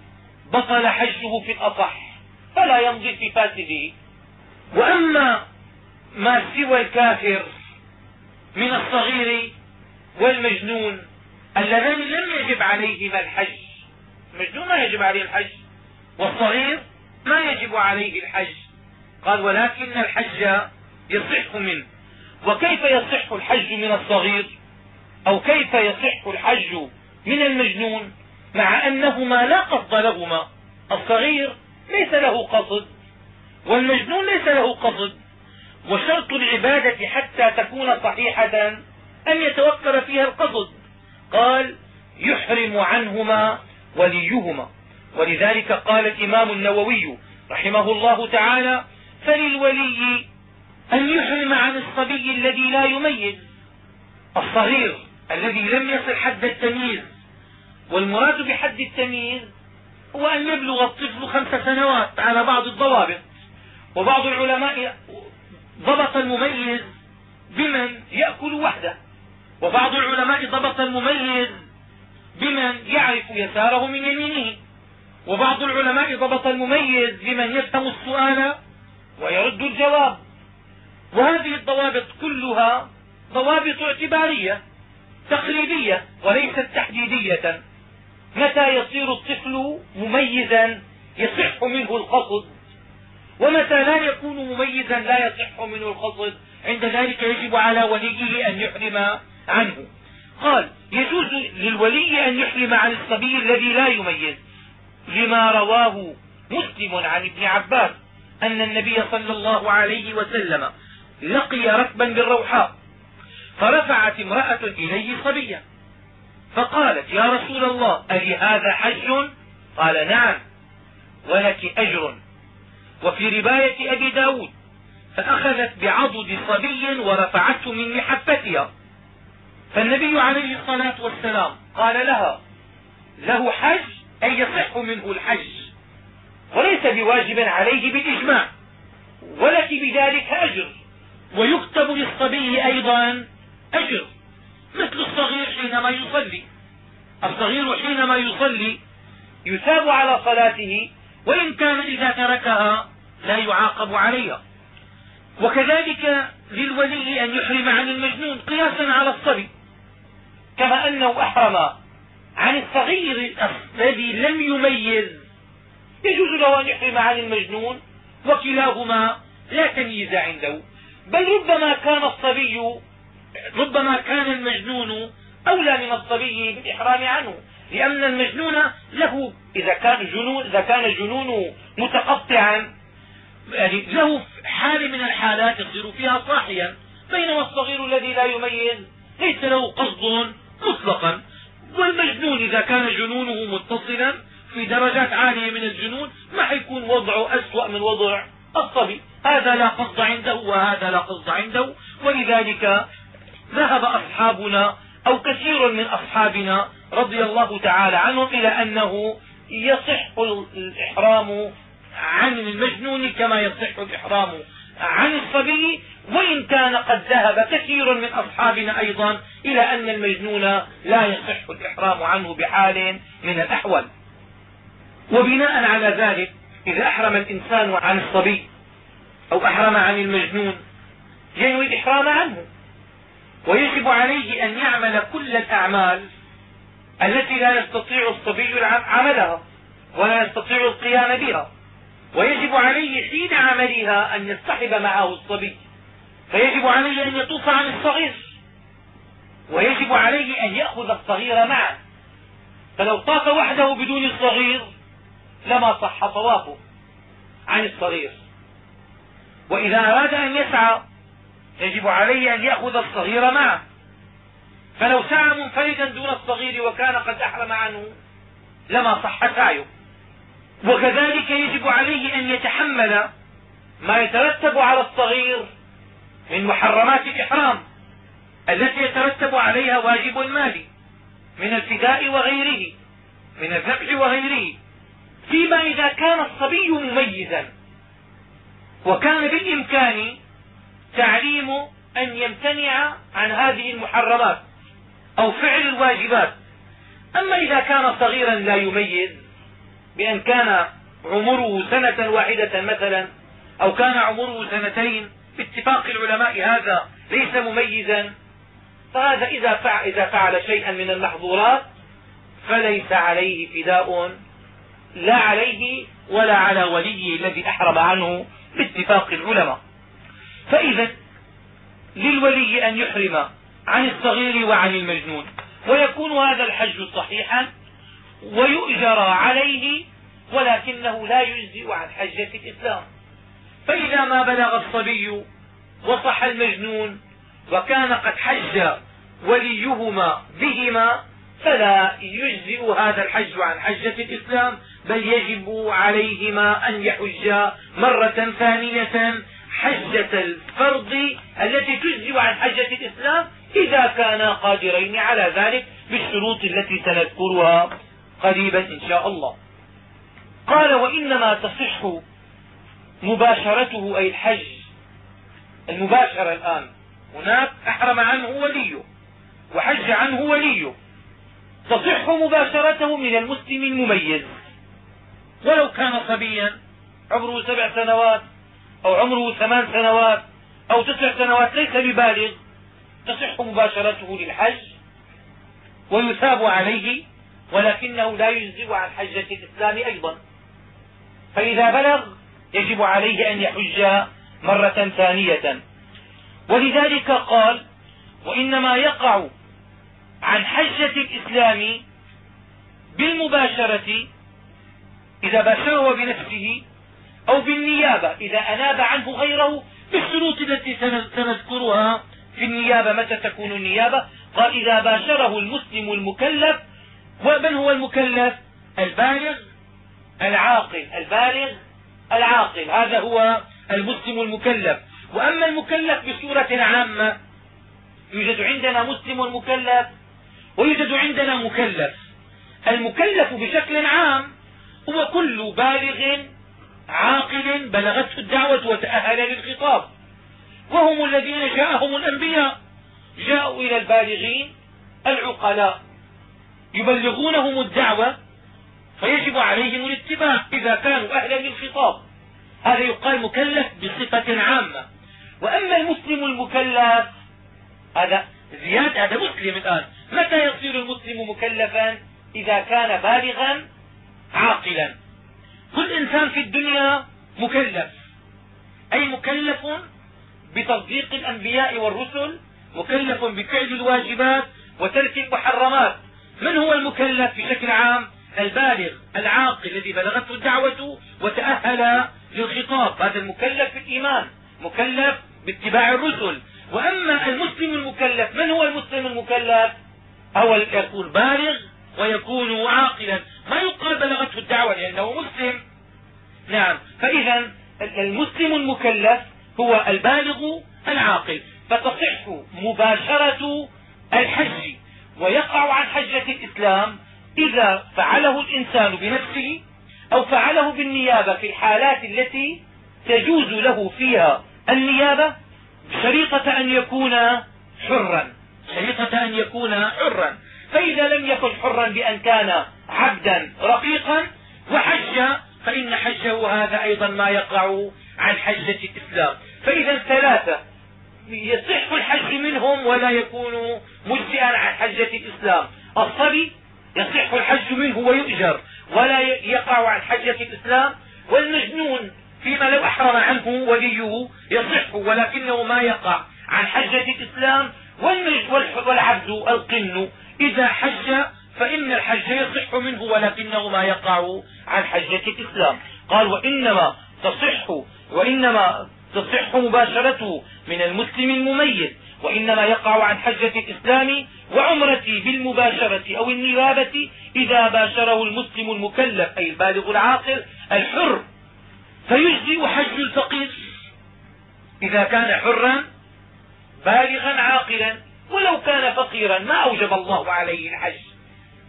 بطل حجه في الأصح. فلا يمضي في فاسده. وأما ما سوى الكافر من الصغير والمجنون اللذان لم يجب عليهما الحج. المجنون ما يجب عليه الحج والصغير ما يجب عليه الحج. قال ولكن الحج يصح منه. وكيف يصح الحج من الصغير؟ أو كيف يصح الحج من المجنون؟ مع أنهما لا قصد لهما. الصغير ليس له قصد. والمجنون ليس له قصد. وشرط العبادة حتى تكون صحيحة أن يتوكل فيها القصد. قال يحرم عنهما وليهما. ولذلك قال الإمام النووي رحمه الله تعالى فللولي أن يحرم عن الصبي الذي لا يميز. الصغير الذي لم يصل حد التمييز. والمراد بحد التمييز هو أن يبلغ الطفل خمس سنوات على بعض الضوابط. وبعض العلماء ضبط المميز بمن يأكل وحده. وبعض العلماء ضبط المميز بمن يعرف يساره من يمينه. وبعض العلماء ضبط المميز بمن يفهم السؤال ويرد الجواب. وهذه الضوابط كلها ضوابط اعتبارية تقليدية وليست تحديدية. متى يصير الطفل مميزا يصح منه القصد؟ ومتى لا يكون مميزا لا يصح منه القصد؟ عند ذلك يجب على وليه أن يحرم عنه. قال يجوز للولي أن يحرم عن الصبي الذي لا يميز. لما رواه مسلم عن ابن عباس أن النبي صلى الله عليه وسلم لقي ركبا بالروحاء فرفعت امرأة إليه صبيا. فقالت يا رسول الله ألي هذا حج؟ قال نعم ولك أجر. وفي رواية أبي ب داود فأخذت بعضد صبي ورفعته من محفتها فالنبي عليه الصلاة والسلام قال لها له حج؟ أي يصح منه الحج؟ وليس بواجب عليه بالإجماع ولك بذلك أجر ويكتب للصبي أيضا أجر. مثل الصغير حينما يصلي. الصغير حينما يصلي يثاب على صلاته وإن كان إذا تركها لا يعاقب عليها. وكذلك للولي أن يحرم عن المجنون قياسا على الصبي. كما أنه أحرم عن الصغير الذي لم يميز. يجوز له أن يحرم عن المجنون وكلاهما لا تمييز عنده. بل ربما كان الصبي ربما كان المجنون أولى من الصبي بالإحرام عنه لأن المجنون له إذا كان جنون إذا كان الجنون متقطعا يعني له حال من الحالات يصير فيها صاحيا بينما الصغير الذي لا يميز ليس له قصد مطلقا. والمجنون إذا كان جنونه متصلا في درجات عالية من الجنون ما حيكون وضعه أسوأ من وضع الصبي. هذا لا قصد عنده وهذا لا قصد عنده ولذلك ذهب أصحابنا أو كثير من أصحابنا رضي الله تعالى عنهم إلى أنه يصح الإحرام عن المجنون كما يصح الإحرام عن الصبي وإن كان قد ذهب كثير من أصحابنا أيضا إلى أن المجنون لا يصح الإحرام عنه بحال من الأحوال. وبناء على ذلك إذا أحرم الإنسان عن الصبي أو أحرم عن المجنون ينوي الإحرام عنه. ويجب عليه أن يعمل كل الأعمال التي لا يستطيع الصبي عملها ولا يستطيع القيام بها. ويجب عليه حين عملها أن يصطحب معه الصبي. فيجب عليه أن يطوف عن الصغير. ويجب عليه أن يأخذ الصغير معه. فلو طاف وحده بدون الصغير لما صح طوافه عن الصغير. وإذا أراد أن يسعى يجب عليه أن يأخذ الصغير معه. فلو سعى منفردا دون الصغير وكان قد أحرم عنه لما صح سعيه. وكذلك يجب عليه أن يتحمل ما يترتب على الصغير من محرمات الإحرام التي يترتب عليها واجب المال من الفداء وغيره من الذبح وغيره. فيما إذا كان الصبي مميزا وكان بالإمكان تعليم أن يمتنع عن هذه المحرمات أو فعل الواجبات. أما إذا كان صغيرا لا يميز بأن كان عمره سنة واحدة مثلا أو كان عمره سنتين باتفاق العلماء هذا ليس مميزا فهذا إذا فعل, إذا فعل شيئا من المحظورات فليس عليه فداء لا عليه ولا على وليه الذي أحرم عنه باتفاق العلماء. فإذا للولي أن يحرم عن الصغير وعن المجنون ويكون هذا الحج صحيحا ويؤجر عليه ولكنه لا يجزئ عن حجة الإسلام. فإذا ما بلغ الصبي وصح المجنون وكان قد حج وليهما بهما فلا يجزئ هذا الحج عن حجة الإسلام بل يجب عليهما أن يحجا مرة ثانية حجة الفرض التي تجزئ عن حجة الإسلام إذا كانا قادرين على ذلك بالشروط التي سنذكرها قريبا إن شاء الله. قال وإنما تصح مباشرته أي الحج المباشرة الآن. هناك أحرم عنه وليه وحج عنه وليه. تصح مباشرته من المسلم المميز. ولو كان صبيا عمره سبع سنوات أو عمره ثمان سنوات أو تسع سنوات ليس ببالغ تصح مباشرته للحج ويثاب عليه ولكنه لا يجزئ عن حجة الإسلام أيضا. فإذا بلغ يجب عليه أن يحج مرة ثانية. ولذلك قال وإنما يقع عن حجة الإسلام بالمباشرة إذا باشره بنفسه أو بالنيابة إذا أناب عنه غيره بالشروط التي سنذكرها في النيابة. متى تكون النيابة؟ قال إذا باشره المسلم المكلف ومن هو المكلف؟ البالغ العاقل. البالغ العاقل. هذا هو المسلم المكلف. وأما المكلف بصورة عامة يوجد عندنا مسلم مكلف ويوجد عندنا مكلف. المكلف بشكل عام هو كل بالغ عاقل بلغته الدعوة وتأهل للخطاب. وهم الذين جاءهم الأنبياء. جاءوا إلى البالغين العقلاء. يبلغونهم الدعوة فيجب عليهم الاتباع إذا كانوا أهلا للخطاب. هذا يقال مكلف بصفة عامة. وأما المسلم المكلف هذا زيادة هذا مسلم الآن. متى يصير المسلم مكلفا؟ إذا كان بالغا عاقلا. كل إنسان في الدنيا مكلف. أي مكلف بتصديق الأنبياء والرسل مكلف بفعل الواجبات وترك المحرمات. من هو المكلف بشكل عام؟ البالغ العاقل الذي بلغته الدعوة وتأهل للخطاب. هذا المكلف بالإيمان مكلف باتباع الرسل. وأما المسلم المكلف من هو المسلم المكلف؟ هو يكون بالغ ويكون عاقلا. ما يقال بلغته الدعوة لأنه مسلم. نعم. فإذا المسلم المكلف هو البالغ العاقل. فتصح مباشرة الحج. ويقع عن حجة الإسلام إذا فعله الإنسان بنفسه أو فعله بالنيابة في الحالات التي تجوز له فيها النيابة شريطة أن يكون حرا. شريطة أن يكون حرا. فإذا لم يكن حرا بأن كان عبدا رقيقا وحج فإن حجه هذا أيضا ما يقع عن حجة الإسلام. فإذا ثلاثة يصح الحج منهم ولا يكون مجزئا عن حجة الإسلام. الصبي يصح الحج منه ويؤجر ولا يقع عن حجة الإسلام. والمجنون فيما لو أحرم عنه وليه يصح ولكنه ما يقع عن حجة الإسلام. والعبد القن إذا حج فإن الحج يصح منه ولكنه ما يقع عن حجة الإسلام. قال وإنما تصح وإنما تصح مباشرته من المسلم المميز وإنما يقع عن حجة الإسلام وعمرته بالمباشرة أو النيابة إذا باشره المسلم المكلف أي البالغ العاقل الحر. فيجزئ حج الفقير إذا كان حرا بالغا عاقلا ولو كان فقيرا ما أوجب الله عليه الحج.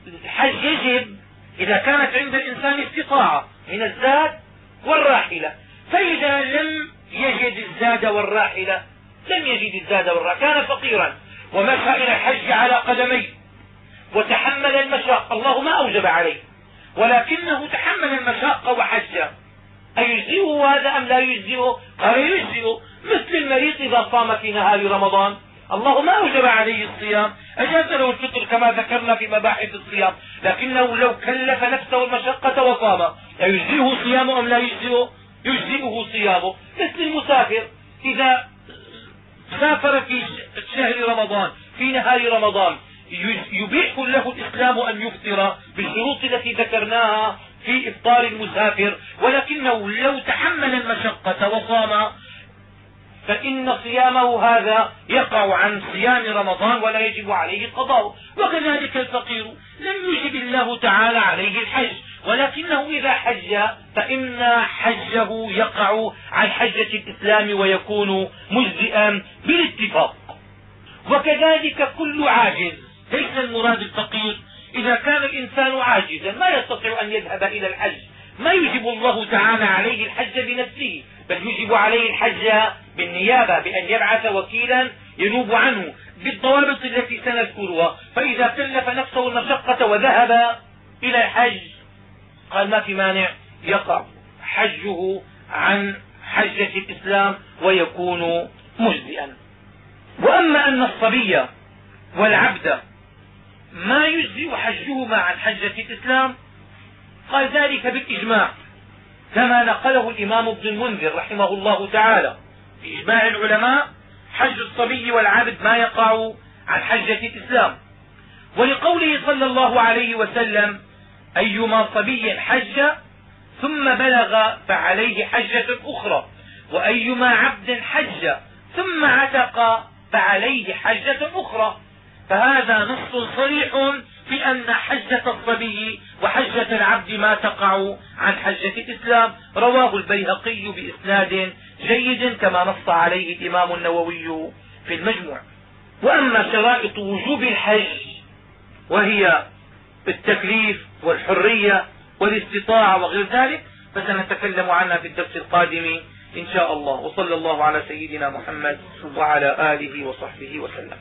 الحج يجب إذا كانت عند الإنسان استطاعة من الزاد والراحلة. فإذا لم يجد الزاد والراحلة لم يجد الزاد والراحلة. كان فقيرا ومشى إلى الحج على قدميه وتحمل المشاق. الله ما أوجب عليه ولكنه تحمل المشاق وحج أيجزئه هذا أم لا يجزئه؟ قال يجزئه. مثل المريض إذا صام في نهار رمضان. الله ما أوجب عليه الصيام. أجاز له الفطر كما ذكرنا في مباحث الصيام. لكنه لو كلف نفسه المشقة وصام أيجزئه صيامه أم لا يجزئه؟ يجزئه صيامه. مثل المسافر إذا سافر في شهر رمضان في نهار رمضان يبيح له الإسلام أن يفطر بالشروط التي ذكرناها في إفطار المسافر. ولكنه لو تحمل المشقة وصام فإن صيامه هذا يقع عن صيام رمضان ولا يجب عليه قضاء وكذلك الفقير لم يجب الله تعالى عليه الحج. ولكنه إذا حج فإن حجه يقع عن حجة الإسلام ويكون مجزئا بالاتفاق. وكذلك كل عاجز ليس المراد الفقير. إذا كان الإنسان عاجزا ما يستطيع أن يذهب إلى الحج. ما يجب الله تعالى عليه الحج بنفسه بل يجب عليه الحج بالنيابة بأن يبعث وكيلا ينوب عنه بالضوابط التي سنذكرها. فإذا كلف نفسه المشقة وذهب إلى الحج قال ما في مانع؟ يقع حجه عن حجة الإسلام ويكون مجزئا. وأما أن الصبي والعبد ما يجزئ حجهما عن حجة الإسلام. قال ذلك بالإجماع كما نقله الإمام ابن المنذر رحمه الله تعالى. بإجماع العلماء حج الصبي والعبد ما يقع عن حجة الإسلام. ولقوله صلى الله عليه وسلم أيما صبي حج ثم بلغ فعليه حجة أخرى. وأيما عبد حج ثم عتق فعليه حجة أخرى. فهذا نص صريح في أن حجة الصبي وحجة العبد ما تقع عن حجة الإسلام. رواه البيهقي بإسناد جيد كما نص عليه الإمام النووي في المجموع. وأما شرائط وجوب الحج وهي التكليف والحرية والاستطاعة وغير ذلك فسنتكلم عنها في الدرس القادم إن شاء الله. وصلى الله على سيدنا محمد وعلى آله وصحبه وسلم.